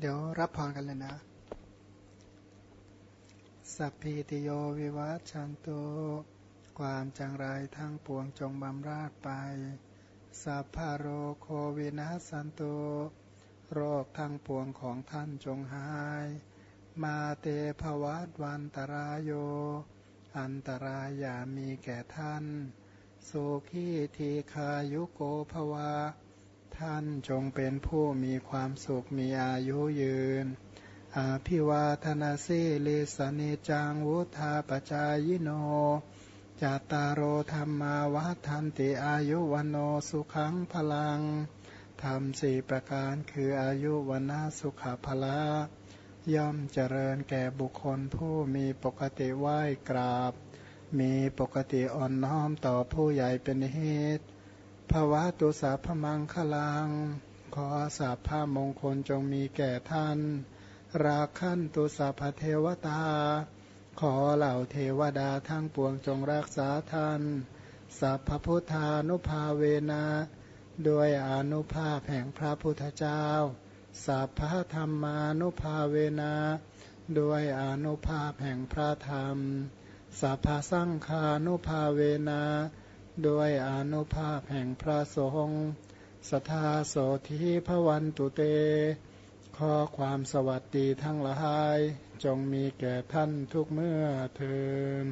เดี๋ยวรับพรกันเลยนะ สัพพิติโยวิวัชชันโต ความจังไรทั้งปวงจงบำราดไป สัพพโรโควินาสันโต โรคทั้งปวงของท่านจงหาย มาเตภวัตวันตรายโย อันตรายอย่ามีแก่ท่าน โสขีทีคายุโกภวะ ท่านจงเป็นผู้มีความสุขมีอายุยืน อาภิวาธนาสิลิสนิจังวุธาปจายโน จาตารโอธรรมาวัฏันติอายุวันโนสุขังพลังทำสี่ประการคืออายุวันนาสุขภละย่อมเจริญแก่บุคคลผู้มีปกติไหว้กราบ มีปกติอ่อนน้อมต่อผู้ใหญ่เป็นเหตุ ภาวะตุสาพมังคลัง ขอสาภามงคลจงมีแก่ท่าน ราคันตุสาพเทวตา ขอเหล่าเทวดาทั้งปวงจงรักษาท่านสัพพุทธานุภาเวนะด้วยอนุภาพแห่งพระพุทธเจ้าสัพพธรรมานุภาเวนะด้วยอนุภาพแห่งพระธรรมสัพพสังฆานุภาเวนะ ด้วยอนุภาพแห่งพระสงฆ์สทาโสธิพวันตุเต ขอความสวัสดีทั้งหลาย จงมีแก่ท่านทุกเมื่อเทิน